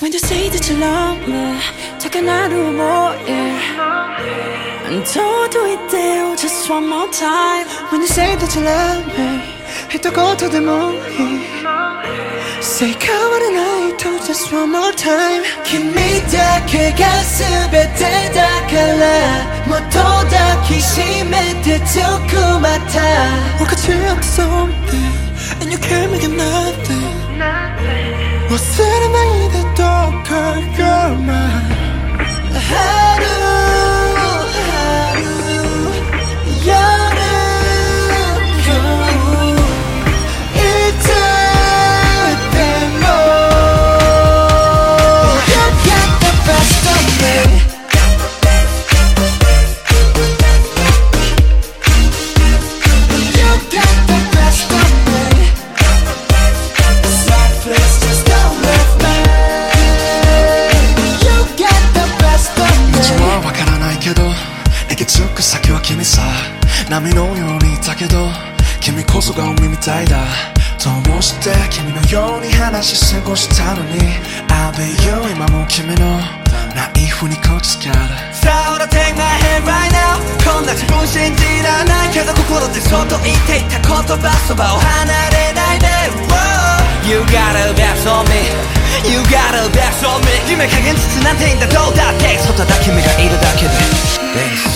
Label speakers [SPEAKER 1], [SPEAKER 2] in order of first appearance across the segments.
[SPEAKER 1] When you say that you love me 작은 하루 뭐해 Don't do it there just one more time
[SPEAKER 2] When you say that you love me 또 것도 돼 뭐해 Say 가와는 나이도 just one more time
[SPEAKER 3] 君だけが全てだからもっと抱きしめて強くまた
[SPEAKER 2] What could you up to something And you can't make it nothing
[SPEAKER 4] 해 けど行き着く先は君さ波のようにいたけど君こそが海みたいだ。どうして君のように話し過ごしたのに I'll be you 今も君のナイフにこちつける
[SPEAKER 3] さあほら take my hand right now こんな自分信じらない。けど心でそっと言っていた言葉そばを離れないで。Whoa! You got a best on me You got a best on me 夢加減つつなんていいんだどうだって外だ君がいるだけで Thanks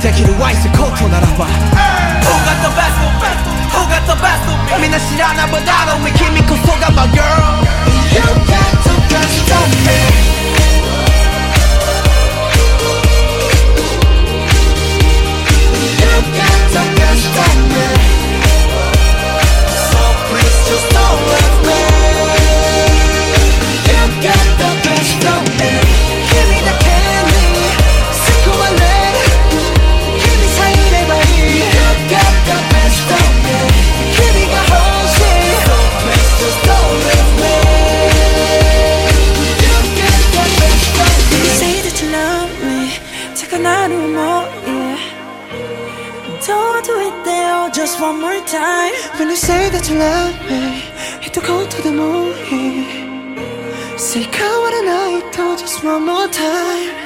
[SPEAKER 3] できるワイスコートならば Who got the best of me Who got the best of me みんな知らない but I know me 君こそが my girl can I do more? Yeah. Don't
[SPEAKER 1] want to there, just one more time.
[SPEAKER 2] When you say that you love me, hit the cold to the moon. Yeah. Say, come on a night, oh, just one more time.